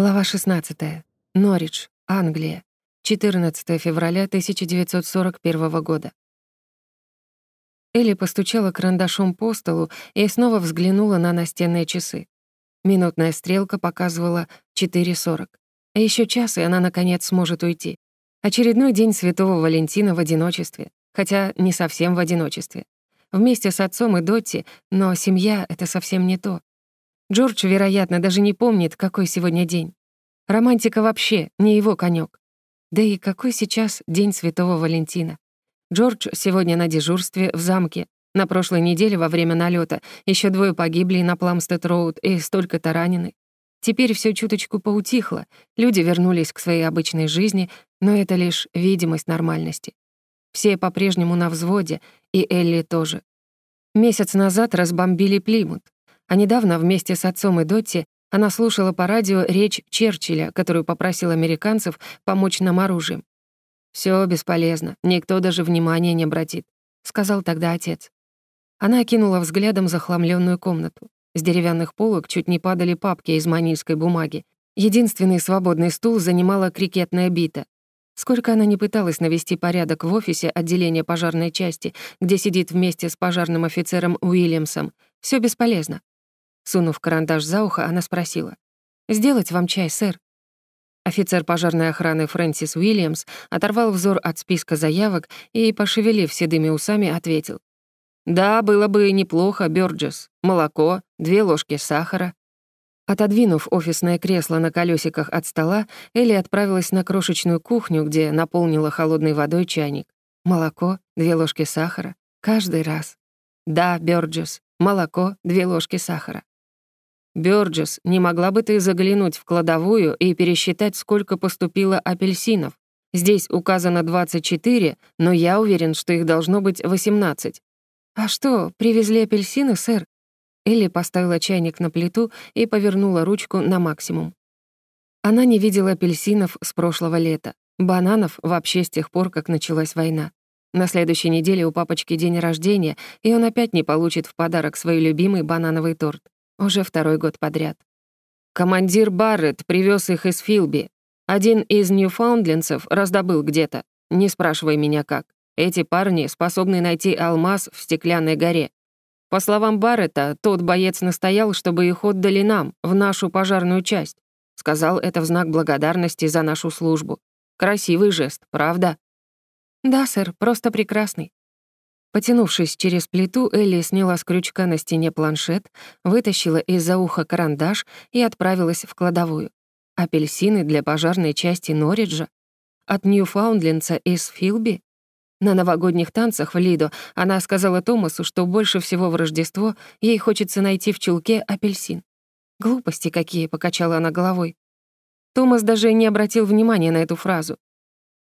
Глава 16. Норридж, Англия. 14 февраля 1941 года. Элли постучала карандашом по столу и снова взглянула на настенные часы. Минутная стрелка показывала 4.40. А еще час, и она, наконец, сможет уйти. Очередной день Святого Валентина в одиночестве. Хотя не совсем в одиночестве. Вместе с отцом и Дотти, но семья — это совсем не то. Джордж, вероятно, даже не помнит, какой сегодня день. Романтика вообще не его конек. Да и какой сейчас день Святого Валентина? Джордж сегодня на дежурстве в замке. На прошлой неделе во время налета еще двое погибли на Пламстед-Роуд и столько-то ранены. Теперь все чуточку поутихло, люди вернулись к своей обычной жизни, но это лишь видимость нормальности. Все по-прежнему на взводе, и Элли тоже. Месяц назад разбомбили Плимут, а недавно вместе с отцом и Дотти она слушала по радио речь Черчилля, которую попросил американцев помочь нам оружием. Все бесполезно, никто даже внимания не обратит», — сказал тогда отец. Она окинула взглядом захламленную комнату. С деревянных полок чуть не падали папки из манильской бумаги. Единственный свободный стул занимала крикетная бита. Сколько она не пыталась навести порядок в офисе отделения пожарной части, где сидит вместе с пожарным офицером Уильямсом, все бесполезно. Сунув карандаш за ухо, она спросила. «Сделать вам чай, сэр?» Офицер пожарной охраны Фрэнсис Уильямс оторвал взор от списка заявок и, пошевелив седыми усами, ответил. «Да, было бы неплохо, Бёрджес. Молоко, две ложки сахара». Отодвинув офисное кресло на колесиках от стола, Элли отправилась на крошечную кухню, где наполнила холодной водой чайник. Молоко, две ложки сахара. Каждый раз. Да, Бёрджес, молоко, две ложки сахара. Бёрджес, не могла бы ты заглянуть в кладовую и пересчитать, сколько поступило апельсинов? Здесь указано 24, но я уверен, что их должно быть 18. А что, привезли апельсины, сэр? Элли поставила чайник на плиту и повернула ручку на максимум. Она не видела апельсинов с прошлого лета, бананов вообще с тех пор, как началась война. На следующей неделе у папочки день рождения, и он опять не получит в подарок свой любимый банановый торт. Уже второй год подряд. Командир Барретт привез их из Филби. Один из ньюфаундлендцев раздобыл где-то. Не спрашивай меня как. Эти парни способны найти алмаз в стеклянной горе. По словам Барретта, тот боец настоял, чтобы их отдали нам, в нашу пожарную часть. Сказал это в знак благодарности за нашу службу. Красивый жест, правда? Да, сэр, просто прекрасный. Потянувшись через плиту, Элли сняла с крючка на стене планшет, вытащила из-за уха карандаш и отправилась в кладовую. Апельсины для пожарной части Норриджа? От Ньюфаундлендса из Филби? На новогодних танцах в Лидо она сказала Томасу, что больше всего в Рождество ей хочется найти в чулке апельсин. «Глупости какие!» — покачала она головой. Томас даже не обратил внимания на эту фразу.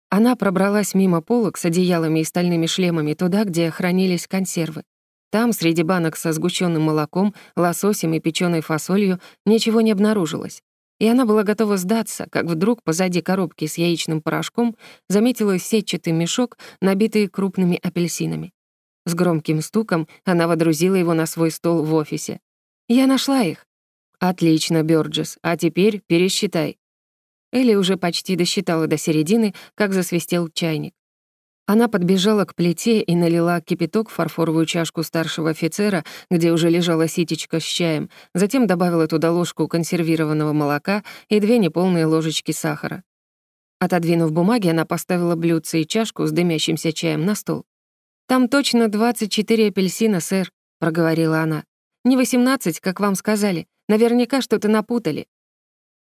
Она пробралась мимо полок с одеялами и стальными шлемами туда, где хранились консервы. Там, среди банок со сгущенным молоком, лососем и печеной фасолью, ничего не обнаружилось. И она была готова сдаться, как вдруг позади коробки с яичным порошком заметила сетчатый мешок, набитый крупными апельсинами. С громким стуком она водрузила его на свой стол в офисе. «Я нашла их». «Отлично, Бёрджес, а теперь пересчитай». Элли уже почти досчитала до середины, как засвистел чайник. Она подбежала к плите и налила кипяток в фарфоровую чашку старшего офицера, где уже лежала ситечка с чаем, затем добавила туда ложку консервированного молока и две неполные ложечки сахара. Отодвинув бумаги, она поставила блюдце и чашку с дымящимся чаем на стол. «Там точно 24 апельсина, сэр», — проговорила она. «Не 18, как вам сказали. Наверняка что-то напутали.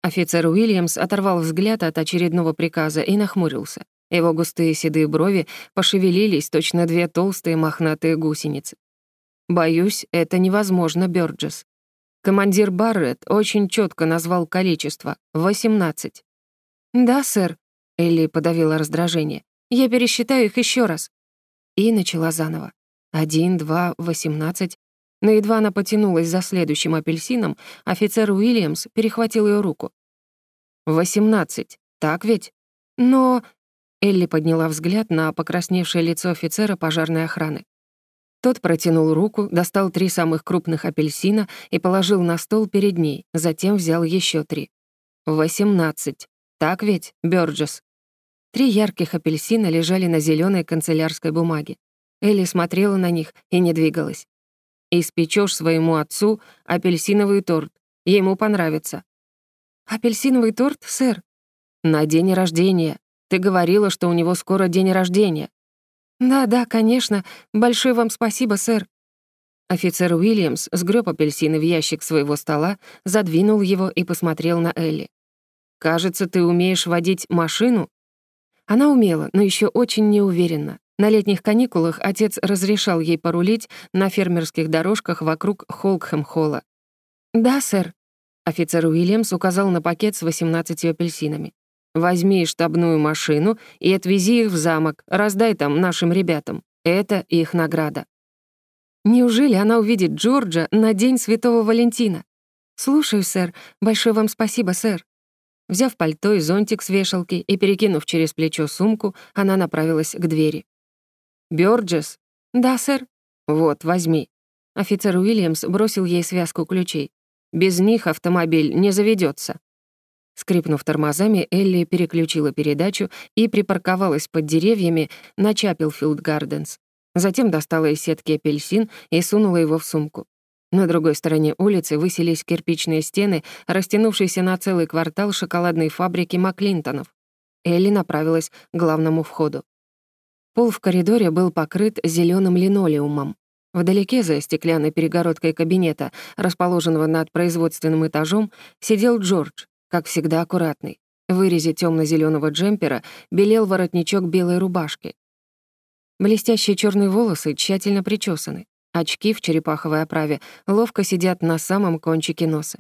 Офицер Уильямс оторвал взгляд от очередного приказа и нахмурился. Его густые седые брови пошевелились, точно две толстые мохнатые гусеницы. «Боюсь, это невозможно, Бёрджес. Командир Барретт очень четко назвал количество — 18. «Да, сэр», — Элли подавила раздражение. «Я пересчитаю их еще раз». И начала заново. «Один, два, восемнадцать, но едва она потянулась за следующим апельсином, офицер Уильямс перехватил ее руку. «Восемнадцать, так ведь?» «Но...» Элли подняла взгляд на покрасневшее лицо офицера пожарной охраны. Тот протянул руку, достал три самых крупных апельсина и положил на стол перед ней, затем взял еще три. Восемнадцать. Так ведь, Бёрджес?» Три ярких апельсина лежали на зеленой канцелярской бумаге. Элли смотрела на них и не двигалась. «Испечёшь своему отцу апельсиновый торт. Ему понравится». «Апельсиновый торт, сэр?» «На день рождения. Ты говорила, что у него скоро день рождения». «Да-да, конечно. Большое вам спасибо, сэр». Офицер Уильямс сгреб апельсины в ящик своего стола, задвинул его и посмотрел на Элли. «Кажется, ты умеешь водить машину?» Она умела, но еще очень неуверенно. На летних каникулах отец разрешал ей порулить на фермерских дорожках вокруг Холкхэм-холла. «Да, сэр», — офицер Уильямс указал на пакет с 18 апельсинами. «Возьми штабную машину и отвези их в замок, раздай там нашим ребятам. Это их награда». Неужели она увидит Джорджа на День Святого Валентина? Слушаю, сэр. Большое вам спасибо, сэр. Взяв пальто и зонтик с вешалки и перекинув через плечо сумку, она направилась к двери. «Бёрджес?» «Да, сэр». «Вот, возьми». Офицер Уильямс бросил ей связку ключей. «Без них автомобиль не заведется. Скрипнув тормозами, Элли переключила передачу и припарковалась под деревьями на Чапелфилд Гарденс. Затем достала из сетки апельсин и сунула его в сумку. На другой стороне улицы высились кирпичные стены, растянувшиеся на целый квартал шоколадной фабрики Маклинтонов. Элли направилась к главному входу. Пол в коридоре был покрыт зеленым линолеумом. Вдалеке, за стеклянной перегородкой кабинета, расположенного над производственным этажом, сидел Джордж, как всегда аккуратный. В вырезе темно зеленого джемпера белел воротничок белой рубашки. Блестящие черные волосы тщательно причесаны. Очки в черепаховой оправе ловко сидят на самом кончике носа.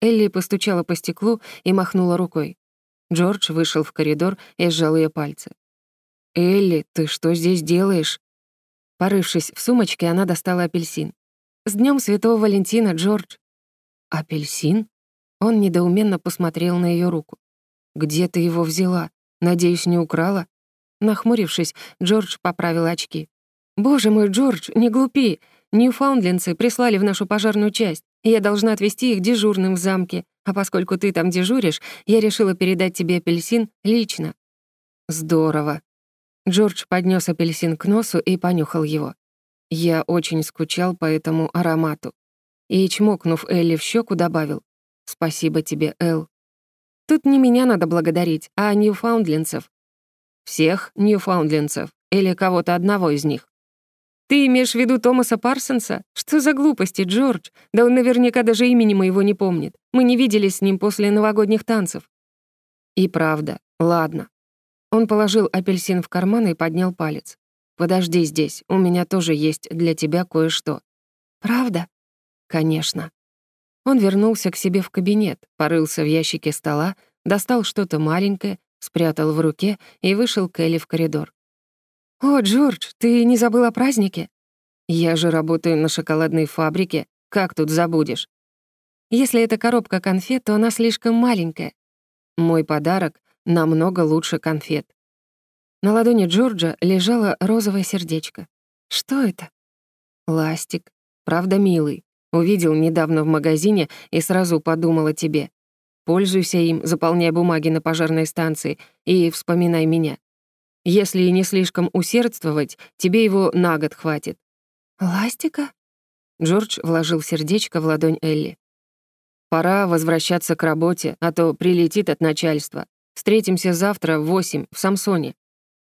Элли постучала по стеклу и махнула рукой. Джордж вышел в коридор и сжал ее пальцы. «Элли, ты что здесь делаешь?» Порывшись в сумочке, она достала апельсин. «С днем Святого Валентина, Джордж!» «Апельсин?» Он недоуменно посмотрел на ее руку. «Где ты его взяла? Надеюсь, не украла?» Нахмурившись, Джордж поправил очки. «Боже мой, Джордж, не глупи! Ньюфаундлендцы прислали в нашу пожарную часть, и я должна отвезти их дежурным в замке, а поскольку ты там дежуришь, я решила передать тебе апельсин лично». «Здорово». Джордж поднес апельсин к носу и понюхал его. Я очень скучал по этому аромату. И, чмокнув Элли в щеку, добавил «Спасибо тебе, Эл». Тут не меня надо благодарить, а ньюфаундлендцев. Всех ньюфаундлендцев или кого-то одного из них? Ты имеешь в виду Томаса Парсонса? Что за глупости, Джордж? Да он наверняка даже имени моего не помнит. Мы не виделись с ним после новогодних танцев. И правда. Ладно. Он положил апельсин в карман и поднял палец. «Подожди здесь, у меня тоже есть для тебя кое-что». «Правда?» «Конечно». Он вернулся к себе в кабинет, порылся в ящике стола, достал что-то маленькое, спрятал в руке и вышел к Элли в коридор. «О, Джордж, ты не забыл о празднике?» «Я же работаю на шоколадной фабрике. Как тут забудешь?» «Если это коробка конфет, то она слишком маленькая». «Мой подарок намного лучше конфет». На ладони Джорджа лежало розовое сердечко. «Что это?» «Ластик. Правда, милый. Увидел недавно в магазине и сразу подумал о тебе. Пользуйся им, заполняй бумаги на пожарной станции и вспоминай меня. Если не слишком усердствовать, тебе его на год хватит». «Ластика?» Джордж вложил сердечко в ладонь Элли. «Пора возвращаться к работе, а то прилетит от начальства. Встретимся завтра в восемь в Самсоне».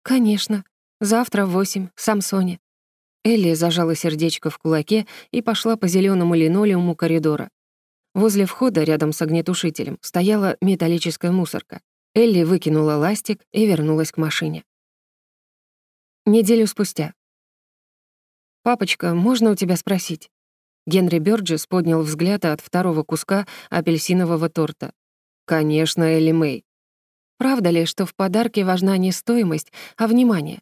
«Конечно. Завтра в восемь в Самсоне». Элли зажала сердечко в кулаке и пошла по зеленому линолеуму коридора. Возле входа, рядом с огнетушителем, стояла металлическая мусорка. Элли выкинула ластик и вернулась к машине. Неделю спустя. «Папочка, можно у тебя спросить?» Генри Бёрджес поднял взгляд от второго куска апельсинового торта. «Конечно, Элли Мэй». «Правда ли, что в подарке важна не стоимость, а внимание?»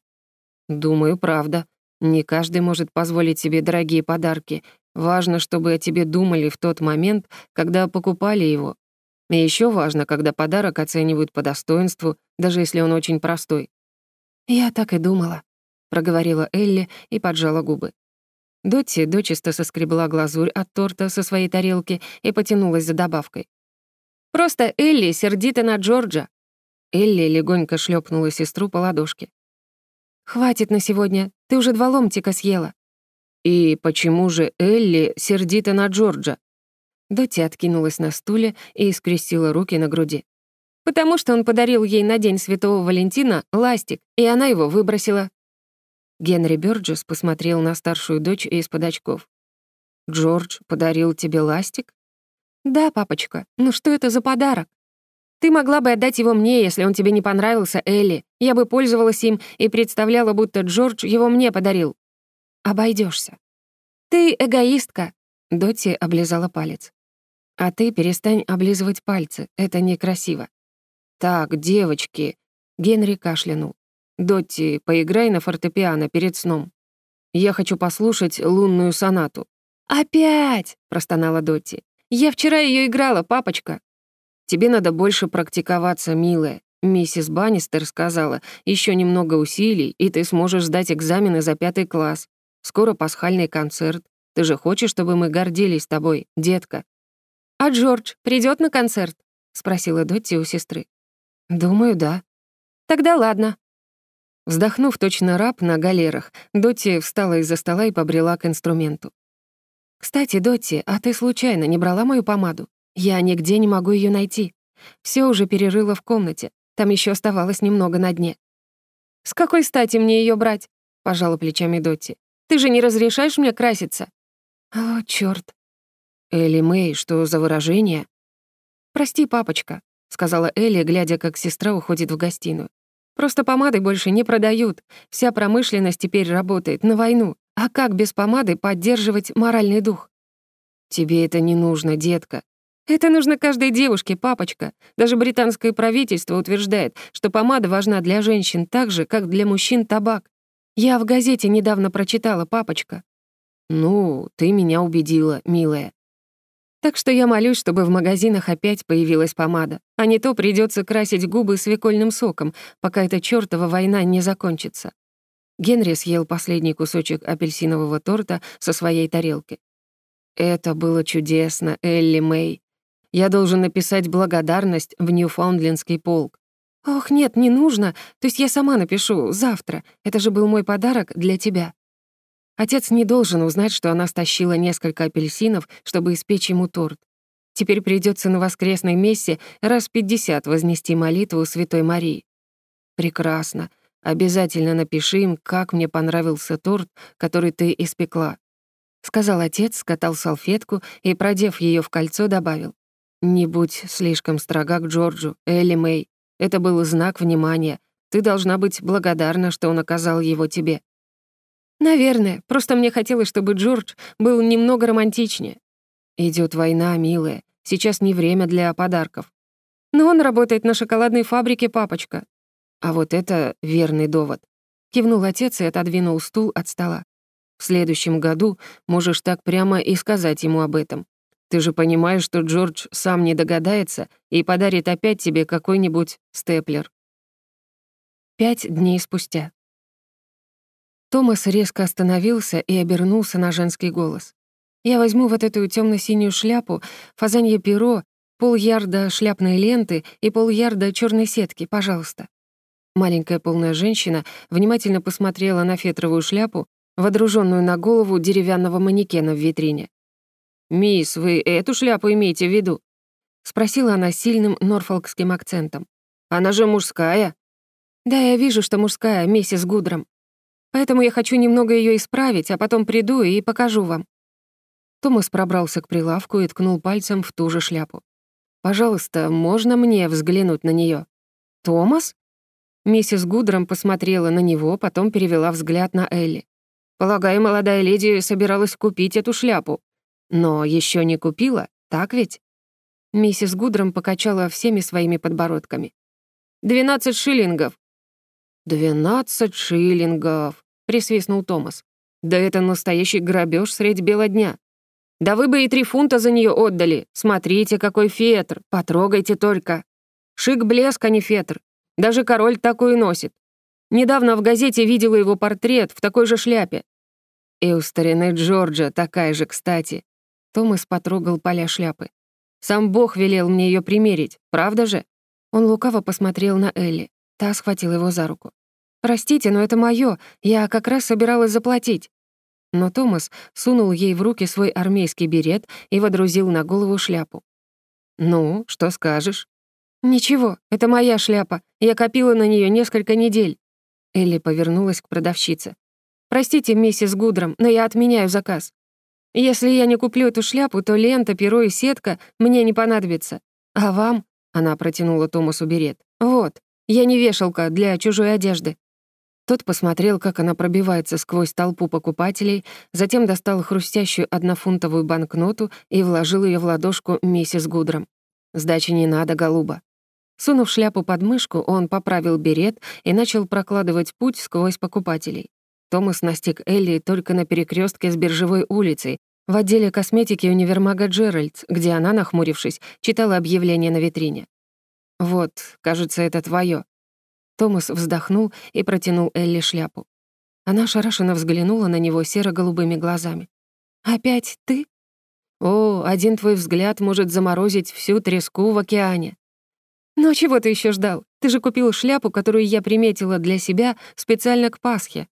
«Думаю, правда. Не каждый может позволить себе дорогие подарки, Важно, чтобы о тебе думали в тот момент, когда покупали его. И еще важно, когда подарок оценивают по достоинству, даже если он очень простой. «Я так и думала», — проговорила Элли и поджала губы. Дотти дочисто соскребла глазурь от торта со своей тарелки и потянулась за добавкой. Просто Элли сердита на Джорджа». Элли легонько шлепнула сестру по ладошке. «Хватит на сегодня, ты уже два ломтика съела». «И почему же Элли сердита на Джорджа?» Дотти откинулась на стуле и скрестила руки на груди. «Потому что он подарил ей на День Святого Валентина ластик, и она его выбросила». Генри Бёрджес посмотрел на старшую дочь из-под очков. «Джордж подарил тебе ластик?» «Да, папочка, ну что это за подарок?» «Ты могла бы отдать его мне, если он тебе не понравился, Элли. Я бы пользовалась им и представляла, будто Джордж его мне подарил». Обойдешься. «Ты эгоистка», — Дотти облизала палец. «А ты перестань облизывать пальцы, это некрасиво». «Так, девочки», — Генри кашлянул. «Дотти, поиграй на фортепиано перед сном. Я хочу послушать лунную сонату». «Опять!» — простонала Дотти. «Я вчера ее играла, папочка». «Тебе надо больше практиковаться, милая. Миссис Баннистер сказала, еще немного усилий, и ты сможешь сдать экзамены за пятый класс. Скоро пасхальный концерт. Ты же хочешь, чтобы мы гордились тобой, детка?» «А Джордж придет на концерт?» — спросила Дотти у сестры. «Думаю, да». «Тогда ладно». Вздохнув точно раб на галерах, Дотти встала из-за стола и побрела к инструменту. «Кстати, Дотти, а ты случайно не брала мою помаду? Я нигде не могу ее найти. Все уже перерыла в комнате. Там еще оставалось немного на дне». «С какой стати мне ее брать?» — пожала плечами Дотти. Ты же не разрешаешь мне краситься?» «О, чёрт!» «Элли Мэй, что за выражение?» «Прости, папочка», — сказала Элли, глядя, как сестра уходит в гостиную. «Просто помады больше не продают. Вся промышленность теперь работает на войну. А как без помады поддерживать моральный дух?» «Тебе это не нужно, детка». «Это нужно каждой девушке, папочка. Даже британское правительство утверждает, что помада важна для женщин так же, как для мужчин табак. Я в газете недавно прочитала, папочка. Ну, ты меня убедила, милая. Так что я молюсь, чтобы в магазинах опять появилась помада, а не то придется красить губы свекольным соком, пока эта чёртова война не закончится. Генри съел последний кусочек апельсинового торта со своей тарелки. Это было чудесно, Элли Мэй. Я должен написать благодарность в Ньюфаундлендский полк. «Ох, нет, не нужно. То есть я сама напишу, завтра. Это же был мой подарок для тебя». Отец не должен узнать, что она стащила несколько апельсинов, чтобы испечь ему торт. Теперь придется на воскресной мессе раз пятьдесят вознести молитву Святой Марии. Прекрасно. Обязательно напиши им, как мне понравился торт, который ты испекла. Сказал отец, скатал салфетку и, продев ее в кольцо, добавил. «Не будь слишком строга к Джорджу, Элли Мэй. Это был знак внимания. Ты должна быть благодарна, что он оказал его тебе». «Наверное. Просто мне хотелось, чтобы Джордж был немного романтичнее». Идет война, милая. Сейчас не время для подарков». «Но он работает на шоколадной фабрике, папочка». «А вот это верный довод». Кивнул отец и отодвинул стул от стола. «В следующем году можешь так прямо и сказать ему об этом. Ты же понимаешь, что Джордж сам не догадается и подарит опять тебе какой-нибудь степлер. Пять дней спустя. Томас резко остановился и обернулся на женский голос. «Я возьму вот эту темно-синюю шляпу, фазанье перо, пол-ярда шляпной ленты и пол-ярда черной сетки, пожалуйста». Маленькая полная женщина внимательно посмотрела на фетровую шляпу, водруженную на голову деревянного манекена в витрине. «Мисс, вы эту шляпу имеете в виду?» — спросила она сильным норфолкским акцентом. «Она же мужская». «Да, я вижу, что мужская, миссис Гудром. Поэтому я хочу немного ее исправить, а потом приду и покажу вам». Томас пробрался к прилавку и ткнул пальцем в ту же шляпу. «Пожалуйста, можно мне взглянуть на нее? «Томас?» Миссис Гудром посмотрела на него, потом перевела взгляд на Элли. «Полагаю, молодая леди собиралась купить эту шляпу. Но еще не купила, так ведь? Миссис Гудром покачала всеми своими подбородками. «Двенадцать шиллингов». «Двенадцать шиллингов», — присвистнул Томас. «Да это настоящий грабеж средь бела дня. Да вы бы и три фунта за нее отдали. Смотрите, какой фетр, потрогайте только. Шик-блеск, а не фетр. Даже король такой носит. Недавно в газете видела его портрет в такой же шляпе. И у старины Джорджа такая же, кстати. Томас потрогал поля шляпы. Сам Бог велел мне ее примерить, правда же?» Он лукаво посмотрел на Элли. Та схватила его за руку. «Простите, но это моё. Я как раз собиралась заплатить». Но Томас сунул ей в руки свой армейский берет и водрузил на голову шляпу. «Ну, что скажешь?» «Ничего, это моя шляпа. Я копила на нее несколько недель». Элли повернулась к продавщице. «Простите, миссис Гудром, но я отменяю заказ. Если я не куплю эту шляпу, то лента, перо и сетка мне не понадобятся. А вам?» — она протянула Томасу берет. «Вот, я не вешалка для чужой одежды». Тот посмотрел, как она пробивается сквозь толпу покупателей, затем достал хрустящую однофунтовую банкноту и вложил ее в ладошку миссис Гудром. «Сдачи не надо, голуба». Сунув шляпу под мышку, он поправил берет и начал прокладывать путь сквозь покупателей. Томас настиг Элли только на перекрестке с Биржевой улицей, в отделе косметики универмага Джеральдс, где она, нахмурившись, читала объявление на витрине. «Вот, кажется, это твое. Томас вздохнул и протянул Элли шляпу. Она шарашенно взглянула на него серо-голубыми глазами. «Опять ты?» «О, один твой взгляд может заморозить всю треску в океане». «Ну чего ты еще ждал? Ты же купил шляпу, которую я приметила для себя специально к Пасхе».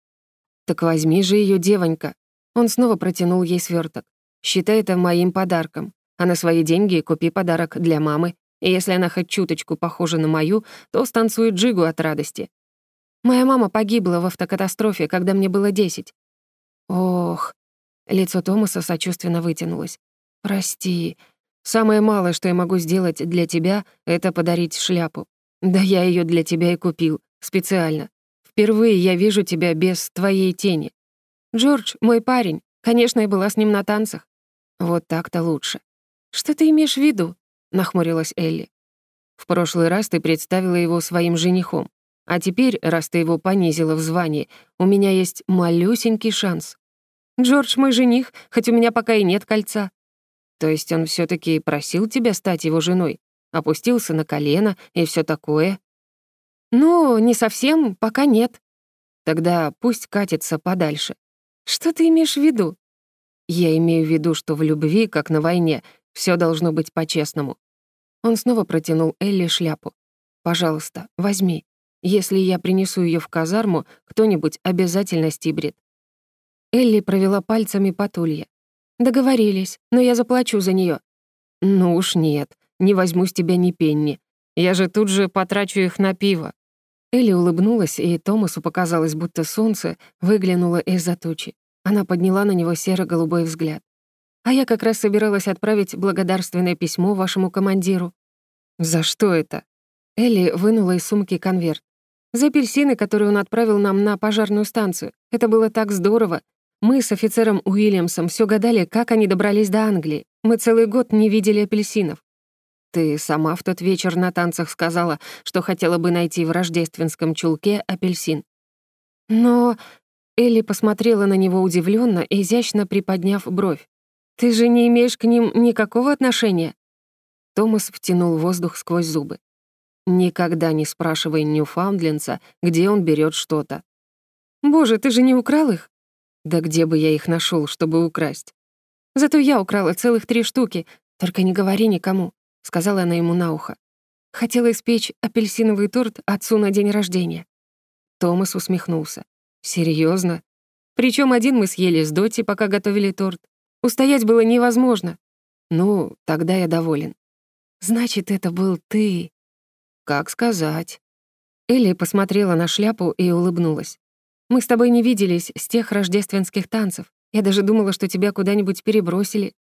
«Так возьми же ее, девонька». Он снова протянул ей сверток. «Считай это моим подарком. А на свои деньги купи подарок для мамы и если она хоть чуточку похожа на мою, то станцует джигу от радости. Моя мама погибла в автокатастрофе, когда мне было десять. Ох, лицо Томаса сочувственно вытянулось. Прости. Самое малое, что я могу сделать для тебя, это подарить шляпу. Да я ее для тебя и купил, специально. Впервые я вижу тебя без твоей тени. Джордж, мой парень. Конечно, я была с ним на танцах. Вот так-то лучше. Что ты имеешь в виду? — нахмурилась Элли. «В прошлый раз ты представила его своим женихом. А теперь, раз ты его понизила в звании, у меня есть малюсенький шанс. Джордж мой жених, хоть у меня пока и нет кольца. То есть он все таки просил тебя стать его женой? Опустился на колено и все такое?» «Ну, не совсем, пока нет». «Тогда пусть катится подальше». «Что ты имеешь в виду?» «Я имею в виду, что в любви, как на войне, все должно быть по-честному. Он снова протянул Элли шляпу. «Пожалуйста, возьми. Если я принесу ее в казарму, кто-нибудь обязательно стибрит». Элли провела пальцами по тулье. «Договорились, но я заплачу за нее. «Ну уж нет, не возьму с тебя ни пенни. Я же тут же потрачу их на пиво». Элли улыбнулась, и Томасу показалось, будто солнце выглянуло из-за тучи. Она подняла на него серо-голубой взгляд. А я как раз собиралась отправить благодарственное письмо вашему командиру». «За что это?» Элли вынула из сумки конверт. «За апельсины, которые он отправил нам на пожарную станцию. Это было так здорово. Мы с офицером Уильямсом все гадали, как они добрались до Англии. Мы целый год не видели апельсинов. Ты сама в тот вечер на танцах сказала, что хотела бы найти в рождественском чулке апельсин. Но Элли посмотрела на него удивленно, изящно приподняв бровь. «Ты же не имеешь к ним никакого отношения?» Томас втянул воздух сквозь зубы. «Никогда не спрашивай Ньюфаундлендса, где он берет что-то». «Боже, ты же не украл их?» «Да где бы я их нашел, чтобы украсть?» «Зато я украла целых три штуки, только не говори никому», — сказала она ему на ухо. Хотела испечь апельсиновый торт отцу на день рождения. Томас усмехнулся. Серьезно? Причем один мы съели с Доти, пока готовили торт, Устоять было невозможно. Ну, тогда я доволен. Значит, это был ты. Как сказать? Элли посмотрела на шляпу и улыбнулась. Мы с тобой не виделись с тех рождественских танцев. Я даже думала, что тебя куда-нибудь перебросили.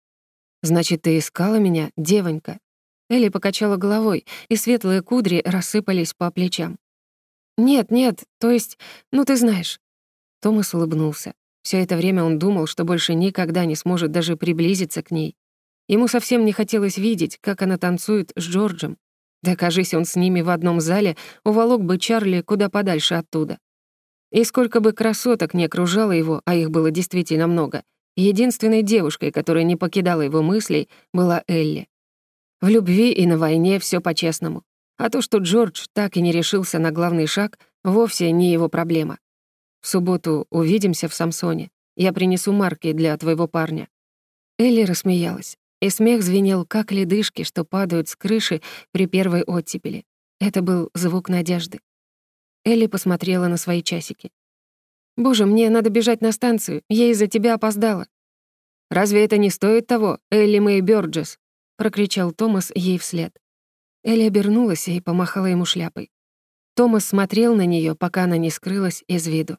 Значит, ты искала меня, девонька. Элли покачала головой, и светлые кудри рассыпались по плечам. «Нет, нет, то есть, ну ты знаешь». Томас улыбнулся. Все это время он думал, что больше никогда не сможет даже приблизиться к ней. Ему совсем не хотелось видеть, как она танцует с Джорджем. Да, кажись, он с ними в одном зале, уволок бы Чарли куда подальше оттуда. И сколько бы красоток не окружало его, а их было действительно много, единственной девушкой, которая не покидала его мыслей, была Элли. В любви и на войне все по-честному. А то, что Джордж так и не решился на главный шаг, вовсе не его проблема. В субботу увидимся в Самсоне. Я принесу марки для твоего парня». Элли рассмеялась. И смех звенел, как ледышки, что падают с крыши при первой оттепели. Это был звук надежды. Элли посмотрела на свои часики. «Боже, мне надо бежать на станцию, я из-за тебя опоздала». «Разве это не стоит того, Элли Мэй Бёрджес?» — прокричал Томас ей вслед. Элли обернулась и помахала ему шляпой. Томас смотрел на нее, пока она не скрылась из виду.